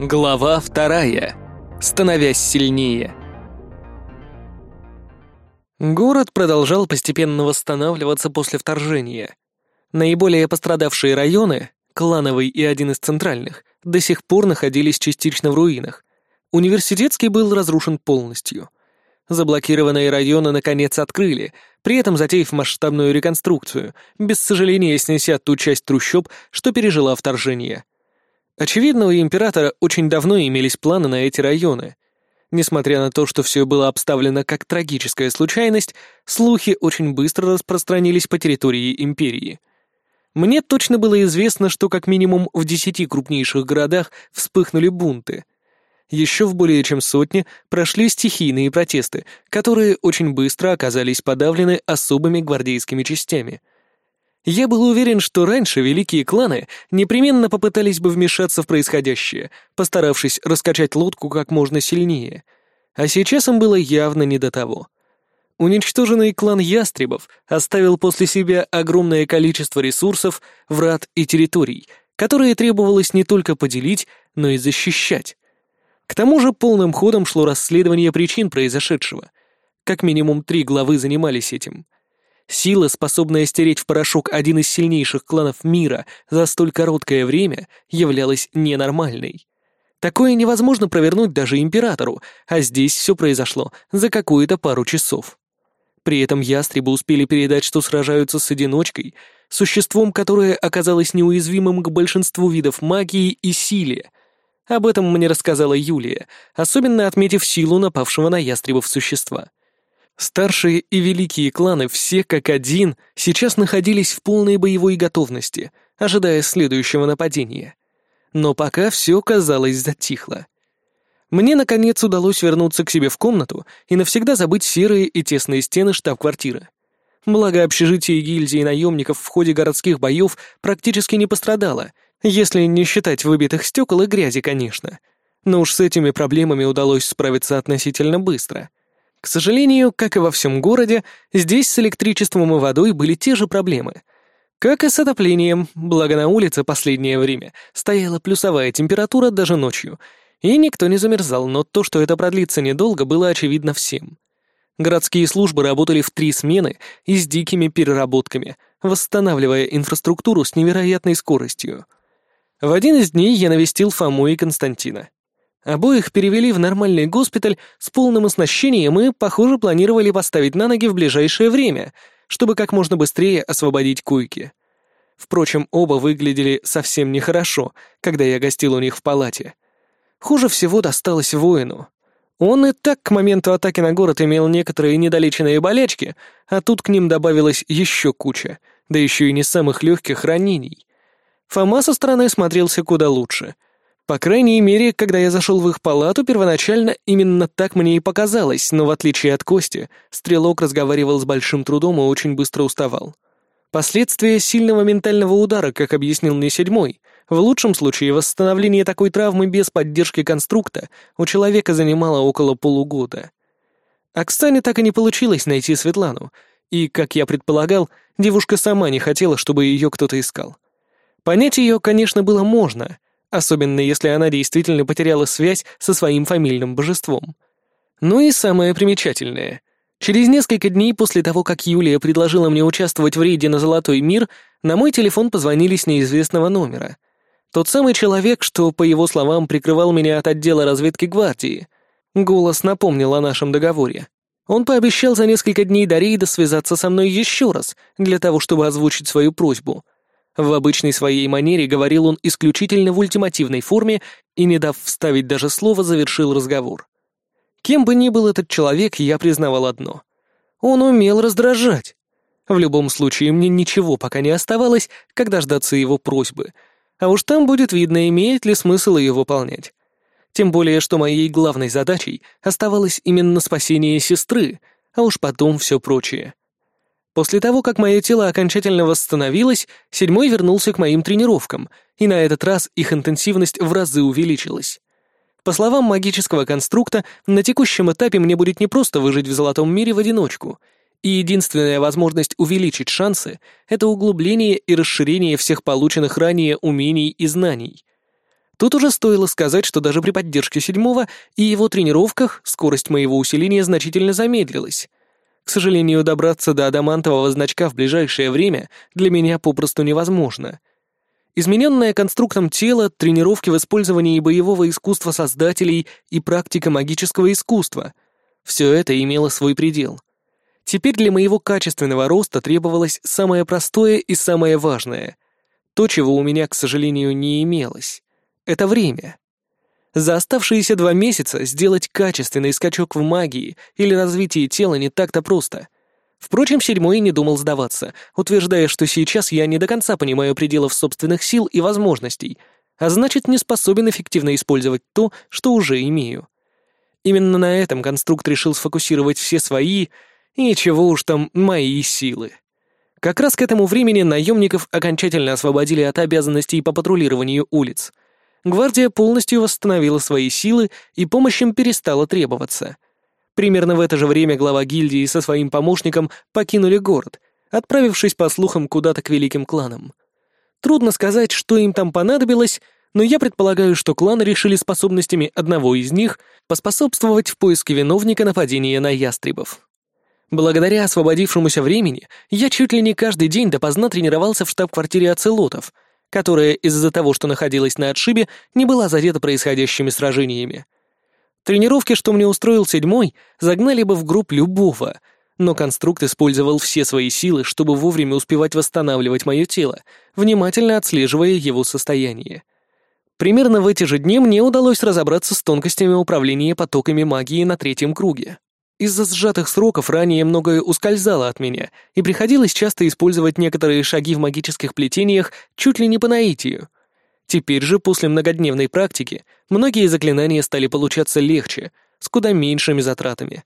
Глава вторая. Становясь сильнее. Город продолжал постепенно восстанавливаться после вторжения. Наиболее пострадавшие районы, клановый и один из центральных, до сих пор находились частично в руинах. Университетский был разрушен полностью. Заблокированные районы наконец открыли, при этом затеяв масштабную реконструкцию, без сожаления снеся ту часть трущоб, что пережила вторжение. Очевидно, у императора очень давно имелись планы на эти районы. Несмотря на то, что все было обставлено как трагическая случайность, слухи очень быстро распространились по территории империи. Мне точно было известно, что как минимум в десяти крупнейших городах вспыхнули бунты. Еще в более чем сотне прошли стихийные протесты, которые очень быстро оказались подавлены особыми гвардейскими частями — я был уверен, что раньше великие кланы непременно попытались бы вмешаться в происходящее, постаравшись раскачать лодку как можно сильнее. А сейчас им было явно не до того. Уничтоженный клан ястребов оставил после себя огромное количество ресурсов, врат и территорий, которые требовалось не только поделить, но и защищать. К тому же полным ходом шло расследование причин произошедшего. Как минимум три главы занимались этим — Сила, способная стереть в порошок один из сильнейших кланов мира за столь короткое время, являлась ненормальной. Такое невозможно провернуть даже императору, а здесь все произошло за какую-то пару часов. При этом ястребы успели передать, что сражаются с одиночкой, существом, которое оказалось неуязвимым к большинству видов магии и силе. Об этом мне рассказала Юлия, особенно отметив силу напавшего на ястребов существа. Старшие и великие кланы все как один сейчас находились в полной боевой готовности, ожидая следующего нападения. Но пока все, казалось, затихло. Мне, наконец, удалось вернуться к себе в комнату и навсегда забыть серые и тесные стены штаб-квартиры. Благо, общежитие гильдии наемников в ходе городских боев практически не пострадало, если не считать выбитых стекол и грязи, конечно. Но уж с этими проблемами удалось справиться относительно быстро — к сожалению, как и во всем городе, здесь с электричеством и водой были те же проблемы. Как и с отоплением, благо на улице последнее время стояла плюсовая температура даже ночью, и никто не замерзал, но то, что это продлится недолго, было очевидно всем. Городские службы работали в три смены и с дикими переработками, восстанавливая инфраструктуру с невероятной скоростью. В один из дней я навестил Фому и Константина. Обоих перевели в нормальный госпиталь с полным оснащением и, похоже, планировали поставить на ноги в ближайшее время, чтобы как можно быстрее освободить койки. Впрочем, оба выглядели совсем нехорошо, когда я гостил у них в палате. Хуже всего досталось воину. Он и так к моменту атаки на город имел некоторые недолеченные болячки, а тут к ним добавилась еще куча, да еще и не самых легких ранений. Фома со стороны смотрелся куда лучше — по крайней мере, когда я зашел в их палату, первоначально именно так мне и показалось, но в отличие от Кости, стрелок разговаривал с большим трудом и очень быстро уставал. Последствия сильного ментального удара, как объяснил мне седьмой, в лучшем случае восстановление такой травмы без поддержки конструкта у человека занимало около полугода. Оксане так и не получилось найти Светлану, и, как я предполагал, девушка сама не хотела, чтобы ее кто-то искал. Понять ее, конечно, было можно — особенно если она действительно потеряла связь со своим фамильным божеством. Ну и самое примечательное. Через несколько дней после того, как Юлия предложила мне участвовать в рейде на Золотой мир, на мой телефон позвонили с неизвестного номера. Тот самый человек, что, по его словам, прикрывал меня от отдела разведки гвардии. Голос напомнил о нашем договоре. Он пообещал за несколько дней до рейда связаться со мной еще раз, для того, чтобы озвучить свою просьбу — в обычной своей манере говорил он исключительно в ультимативной форме и, не дав вставить даже слово, завершил разговор. Кем бы ни был этот человек, я признавал одно. Он умел раздражать. В любом случае, мне ничего пока не оставалось, как дождаться его просьбы. А уж там будет видно, имеет ли смысл ее выполнять. Тем более, что моей главной задачей оставалось именно спасение сестры, а уж потом все прочее. После того, как мое тело окончательно восстановилось, седьмой вернулся к моим тренировкам, и на этот раз их интенсивность в разы увеличилась. По словам магического конструкта, на текущем этапе мне будет не просто выжить в золотом мире в одиночку, и единственная возможность увеличить шансы — это углубление и расширение всех полученных ранее умений и знаний. Тут уже стоило сказать, что даже при поддержке седьмого и его тренировках скорость моего усиления значительно замедлилась. К сожалению, добраться до адамантового значка в ближайшее время для меня попросту невозможно. Измененное конструктом тело, тренировки в использовании боевого искусства создателей и практика магического искусства — все это имело свой предел. Теперь для моего качественного роста требовалось самое простое и самое важное — то, чего у меня, к сожалению, не имелось. Это время. За оставшиеся два месяца сделать качественный скачок в магии или развитии тела не так-то просто. Впрочем, седьмой не думал сдаваться, утверждая, что сейчас я не до конца понимаю пределов собственных сил и возможностей, а значит, не способен эффективно использовать то, что уже имею. Именно на этом конструкт решил сфокусировать все свои, и чего уж там, мои силы. Как раз к этому времени наемников окончательно освободили от обязанностей по патрулированию улиц — гвардия полностью восстановила свои силы, и помощь им перестала требоваться. Примерно в это же время глава гильдии со своим помощником покинули город, отправившись, по слухам, куда-то к великим кланам. Трудно сказать, что им там понадобилось, но я предполагаю, что кланы решили способностями одного из них поспособствовать в поиске виновника нападения на ястребов. Благодаря освободившемуся времени я чуть ли не каждый день допоздна тренировался в штаб-квартире оцелотов — которая из-за того, что находилась на отшибе, не была задета происходящими сражениями. Тренировки, что мне устроил седьмой, загнали бы в групп любого, но конструкт использовал все свои силы, чтобы вовремя успевать восстанавливать мое тело, внимательно отслеживая его состояние. Примерно в эти же дни мне удалось разобраться с тонкостями управления потоками магии на третьем круге. Из-за сжатых сроков ранее многое ускользало от меня, и приходилось часто использовать некоторые шаги в магических плетениях чуть ли не по наитию. Теперь же, после многодневной практики, многие заклинания стали получаться легче, с куда меньшими затратами.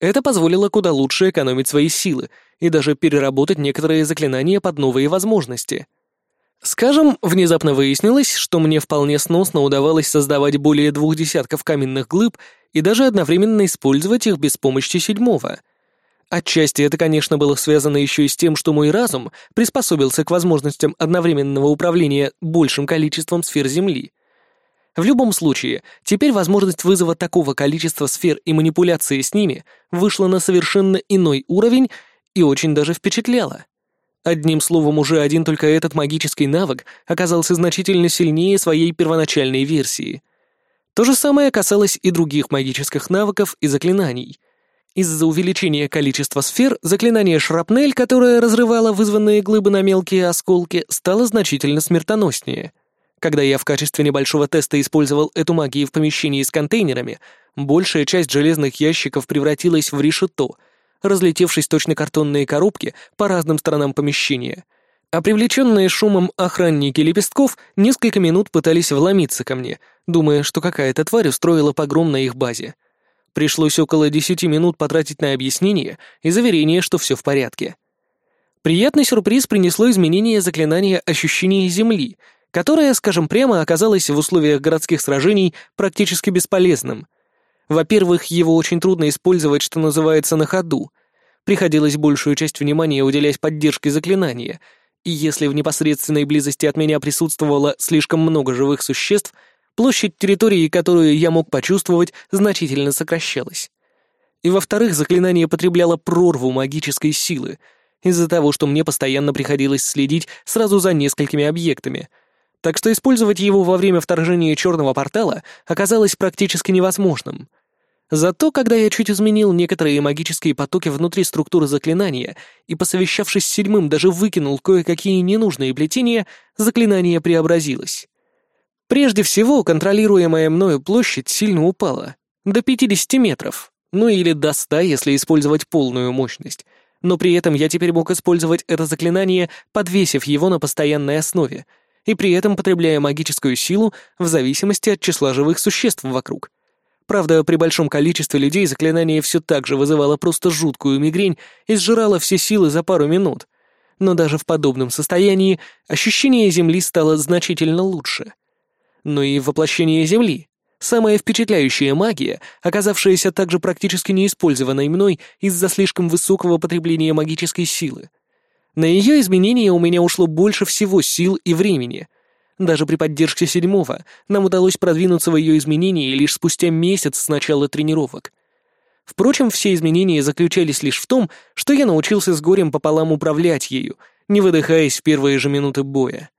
Это позволило куда лучше экономить свои силы и даже переработать некоторые заклинания под новые возможности — Скажем, внезапно выяснилось, что мне вполне сносно удавалось создавать более двух десятков каменных глыб и даже одновременно использовать их без помощи седьмого. Отчасти это, конечно, было связано еще и с тем, что мой разум приспособился к возможностям одновременного управления большим количеством сфер Земли. В любом случае, теперь возможность вызова такого количества сфер и манипуляции с ними вышла на совершенно иной уровень и очень даже впечатляла. Одним словом, уже один только этот магический навык оказался значительно сильнее своей первоначальной версии. То же самое касалось и других магических навыков и заклинаний. Из-за увеличения количества сфер заклинание «Шрапнель», которое разрывало вызванные глыбы на мелкие осколки, стало значительно смертоноснее. Когда я в качестве небольшого теста использовал эту магию в помещении с контейнерами, большая часть железных ящиков превратилась в решето — разлетевшись точно картонные коробки по разным сторонам помещения. А привлеченные шумом охранники лепестков несколько минут пытались вломиться ко мне, думая, что какая-то тварь устроила погром на их базе. Пришлось около десяти минут потратить на объяснение и заверение, что все в порядке. Приятный сюрприз принесло изменение заклинания ощущения Земли, которое, скажем прямо, оказалось в условиях городских сражений практически бесполезным — во-первых, его очень трудно использовать, что называется, на ходу. Приходилось большую часть внимания уделять поддержке заклинания, и если в непосредственной близости от меня присутствовало слишком много живых существ, площадь территории, которую я мог почувствовать, значительно сокращалась. И во-вторых, заклинание потребляло прорву магической силы, из-за того, что мне постоянно приходилось следить сразу за несколькими объектами — так что использовать его во время вторжения черного портала оказалось практически невозможным. Зато, когда я чуть изменил некоторые магические потоки внутри структуры заклинания и, посовещавшись с седьмым, даже выкинул кое-какие ненужные плетения, заклинание преобразилось. Прежде всего, контролируемая мною площадь сильно упала. До 50 метров. Ну или до 100, если использовать полную мощность. Но при этом я теперь мог использовать это заклинание, подвесив его на постоянной основе — и при этом потребляя магическую силу в зависимости от числа живых существ вокруг. Правда, при большом количестве людей заклинание все так же вызывало просто жуткую мигрень и сжирало все силы за пару минут. Но даже в подобном состоянии ощущение Земли стало значительно лучше. Но и воплощение Земли — самая впечатляющая магия, оказавшаяся также практически неиспользованной мной из-за слишком высокого потребления магической силы — на ее изменение у меня ушло больше всего сил и времени. Даже при поддержке седьмого нам удалось продвинуться в ее изменении лишь спустя месяц с начала тренировок. Впрочем, все изменения заключались лишь в том, что я научился с горем пополам управлять ею, не выдыхаясь в первые же минуты боя.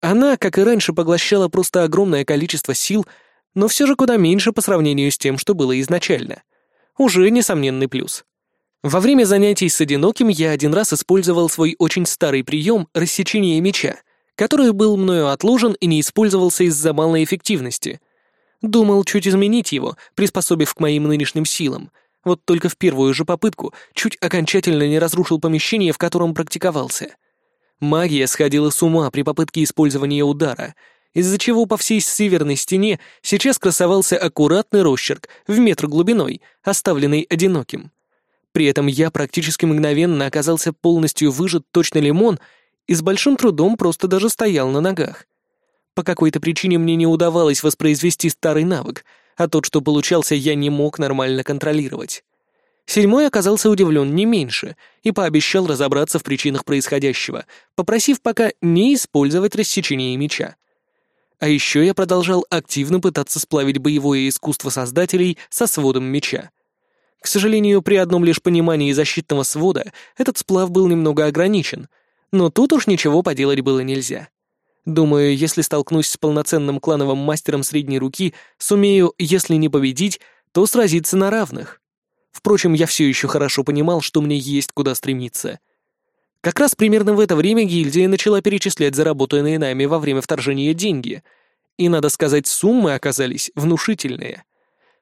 Она, как и раньше, поглощала просто огромное количество сил, но все же куда меньше по сравнению с тем, что было изначально. Уже несомненный плюс. Во время занятий с одиноким я один раз использовал свой очень старый прием рассечения меча, который был мною отложен и не использовался из-за малой эффективности. Думал чуть изменить его, приспособив к моим нынешним силам. Вот только в первую же попытку чуть окончательно не разрушил помещение, в котором практиковался. Магия сходила с ума при попытке использования удара, из-за чего по всей северной стене сейчас красовался аккуратный росчерк в метр глубиной, оставленный одиноким. При этом я практически мгновенно оказался полностью выжат точно лимон и с большим трудом просто даже стоял на ногах. По какой-то причине мне не удавалось воспроизвести старый навык, а тот, что получался, я не мог нормально контролировать. Седьмой оказался удивлен не меньше и пообещал разобраться в причинах происходящего, попросив пока не использовать рассечение меча. А еще я продолжал активно пытаться сплавить боевое искусство создателей со сводом меча. К сожалению, при одном лишь понимании защитного свода этот сплав был немного ограничен — но тут уж ничего поделать было нельзя. Думаю, если столкнусь с полноценным клановым мастером средней руки, сумею, если не победить, то сразиться на равных. Впрочем, я все еще хорошо понимал, что мне есть куда стремиться. Как раз примерно в это время гильдия начала перечислять заработанные нами во время вторжения деньги. И, надо сказать, суммы оказались внушительные.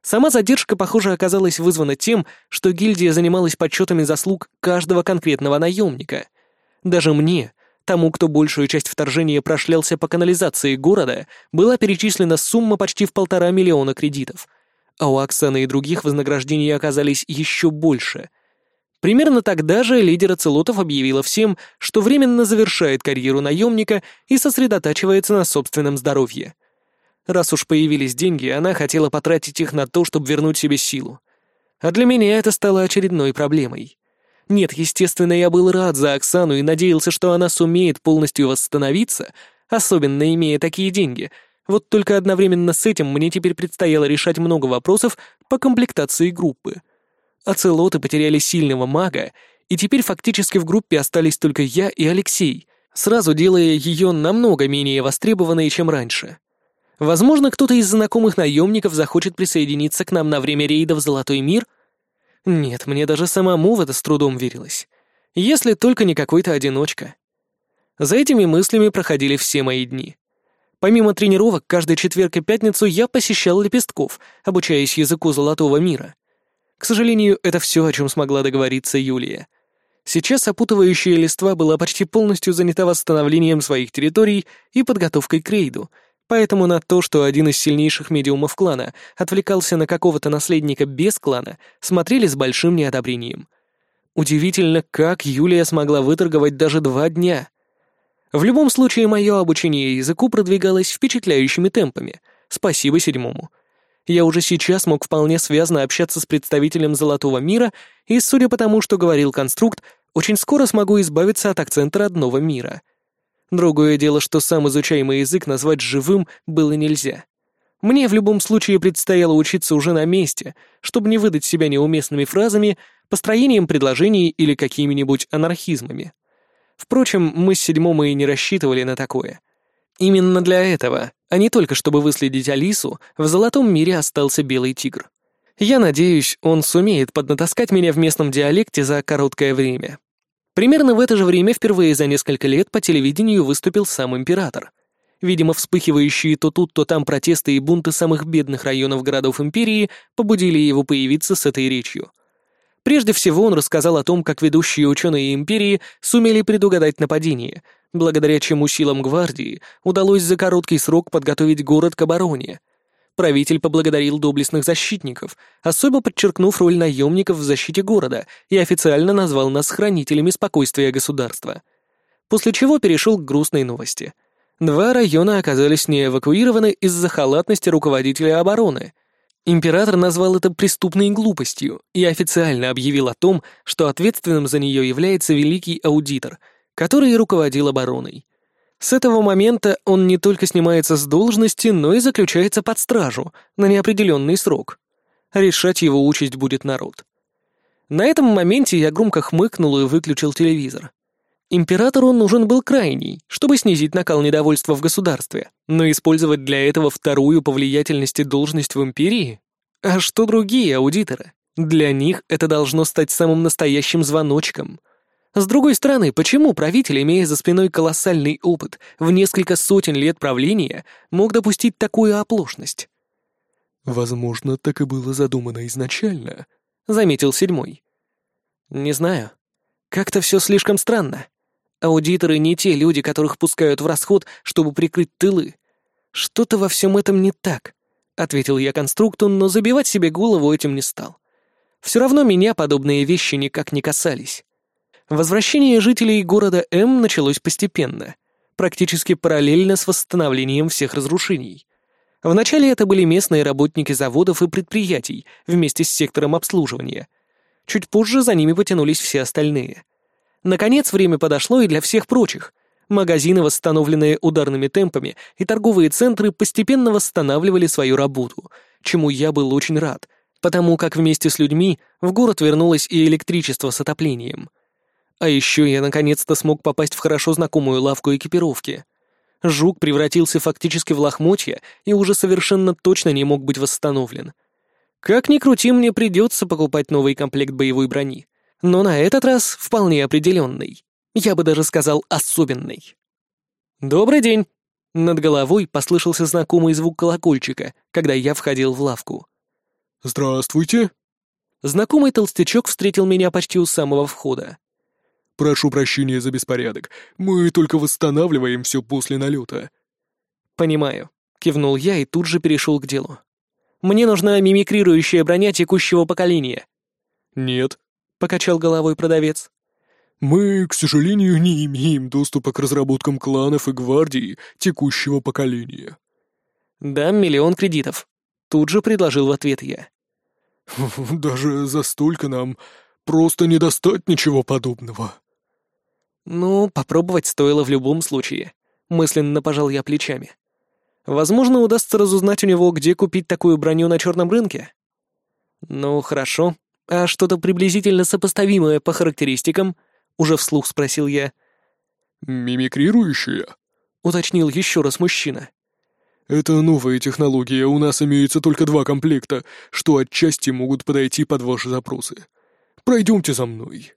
Сама задержка, похоже, оказалась вызвана тем, что гильдия занималась подсчетами заслуг каждого конкретного наемника. Даже мне, тому, кто большую часть вторжения прошлялся по канализации города, была перечислена сумма почти в полтора миллиона кредитов, а у Оксаны и других вознаграждения оказались еще больше. Примерно тогда же лидер Ацелотов объявила всем, что временно завершает карьеру наемника и сосредотачивается на собственном здоровье. Раз уж появились деньги, она хотела потратить их на то, чтобы вернуть себе силу. А для меня это стало очередной проблемой. Нет, естественно, я был рад за Оксану и надеялся, что она сумеет полностью восстановиться, особенно имея такие деньги. Вот только одновременно с этим мне теперь предстояло решать много вопросов по комплектации группы. Оцелоты потеряли сильного мага, и теперь фактически в группе остались только я и Алексей, сразу делая ее намного менее востребованной, чем раньше. Возможно, кто-то из знакомых наемников захочет присоединиться к нам на время рейда в Золотой мир — нет, мне даже самому в это с трудом верилось. Если только не какой-то одиночка. За этими мыслями проходили все мои дни. Помимо тренировок, каждый четверг и пятницу я посещал лепестков, обучаясь языку золотого мира. К сожалению, это все, о чем смогла договориться Юлия. Сейчас опутывающая листва была почти полностью занята восстановлением своих территорий и подготовкой к рейду — Поэтому на то, что один из сильнейших медиумов клана отвлекался на какого-то наследника без клана, смотрели с большим неодобрением. Удивительно, как Юлия смогла выторговать даже два дня. В любом случае, мое обучение языку продвигалось впечатляющими темпами. Спасибо седьмому. Я уже сейчас мог вполне связно общаться с представителем Золотого мира, и, судя по тому, что говорил конструкт, очень скоро смогу избавиться от акцента родного мира — Другое дело, что сам изучаемый язык назвать живым было нельзя. Мне в любом случае предстояло учиться уже на месте, чтобы не выдать себя неуместными фразами, построением предложений или какими-нибудь анархизмами. Впрочем, мы с седьмом и не рассчитывали на такое. Именно для этого, а не только чтобы выследить Алису, в Золотом мире остался Белый Тигр. Я надеюсь, он сумеет поднатаскать меня в местном диалекте за короткое время. Примерно в это же время впервые за несколько лет по телевидению выступил сам император. Видимо, вспыхивающие то тут, то там протесты и бунты самых бедных районов городов империи побудили его появиться с этой речью. Прежде всего он рассказал о том, как ведущие ученые империи сумели предугадать нападение, благодаря чему силам гвардии удалось за короткий срок подготовить город к обороне — правитель поблагодарил доблестных защитников, особо подчеркнув роль наемников в защите города и официально назвал нас хранителями спокойствия государства. После чего перешел к грустной новости. Два района оказались не эвакуированы из-за халатности руководителя обороны. Император назвал это преступной глупостью и официально объявил о том, что ответственным за нее является великий аудитор, который руководил обороной. С этого момента он не только снимается с должности, но и заключается под стражу на неопределенный срок. Решать его участь будет народ. На этом моменте я громко хмыкнул и выключил телевизор. Императору нужен был крайний, чтобы снизить накал недовольства в государстве, но использовать для этого вторую по влиятельности должность в империи? А что другие аудиторы? Для них это должно стать самым настоящим звоночком. С другой стороны, почему правитель, имея за спиной колоссальный опыт в несколько сотен лет правления, мог допустить такую оплошность? «Возможно, так и было задумано изначально», — заметил седьмой. «Не знаю. Как-то все слишком странно. Аудиторы не те люди, которых пускают в расход, чтобы прикрыть тылы. Что-то во всем этом не так», — ответил я конструкту, но забивать себе голову этим не стал. Все равно меня подобные вещи никак не касались. Возвращение жителей города М началось постепенно, практически параллельно с восстановлением всех разрушений. Вначале это были местные работники заводов и предприятий вместе с сектором обслуживания. Чуть позже за ними потянулись все остальные. Наконец время подошло и для всех прочих. Магазины, восстановленные ударными темпами, и торговые центры постепенно восстанавливали свою работу, чему я был очень рад, потому как вместе с людьми в город вернулось и электричество с отоплением. А еще я наконец-то смог попасть в хорошо знакомую лавку экипировки — Жук превратился фактически в лохмотья и уже совершенно точно не мог быть восстановлен. Как ни крути, мне придется покупать новый комплект боевой брони. Но на этот раз вполне определенный. Я бы даже сказал особенный. «Добрый день!» Над головой послышался знакомый звук колокольчика, когда я входил в лавку. «Здравствуйте!» Знакомый толстячок встретил меня почти у самого входа. Прошу прощения за беспорядок. Мы только восстанавливаем все после налета. Понимаю. Кивнул я и тут же перешел к делу. Мне нужна мимикрирующая броня текущего поколения. Нет. Покачал головой продавец. Мы, к сожалению, не имеем доступа к разработкам кланов и гвардии текущего поколения. Дам миллион кредитов. Тут же предложил в ответ я. Даже за столько нам просто не достать ничего подобного. Ну, попробовать стоило в любом случае. Мысленно пожал я плечами. Возможно, удастся разузнать у него, где купить такую броню на черном рынке. Ну, хорошо. А что-то приблизительно сопоставимое по характеристикам? Уже вслух спросил я. «Мимикрирующая?» — уточнил еще раз мужчина. «Это новая технология, у нас имеется только два комплекта, что отчасти могут подойти под ваши запросы. Пройдемте за мной».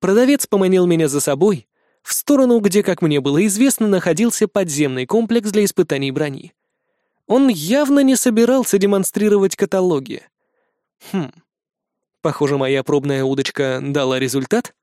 Продавец поманил меня за собой в сторону, где, как мне было известно, находился подземный комплекс для испытаний брони. Он явно не собирался демонстрировать каталоги. Хм. Похоже, моя пробная удочка дала результат.